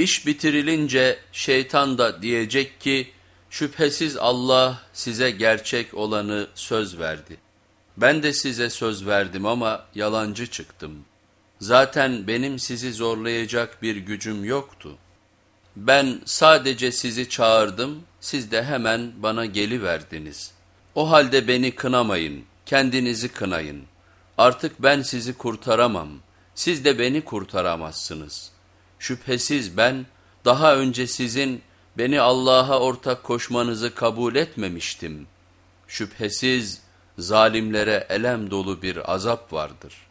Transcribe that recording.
İş bitirilince şeytan da diyecek ki şüphesiz Allah size gerçek olanı söz verdi. Ben de size söz verdim ama yalancı çıktım. Zaten benim sizi zorlayacak bir gücüm yoktu. Ben sadece sizi çağırdım, siz de hemen bana geliverdiniz. O halde beni kınamayın, kendinizi kınayın. Artık ben sizi kurtaramam, siz de beni kurtaramazsınız. Şüphesiz ben daha önce sizin beni Allah'a ortak koşmanızı kabul etmemiştim. Şüphesiz zalimlere elem dolu bir azap vardır.''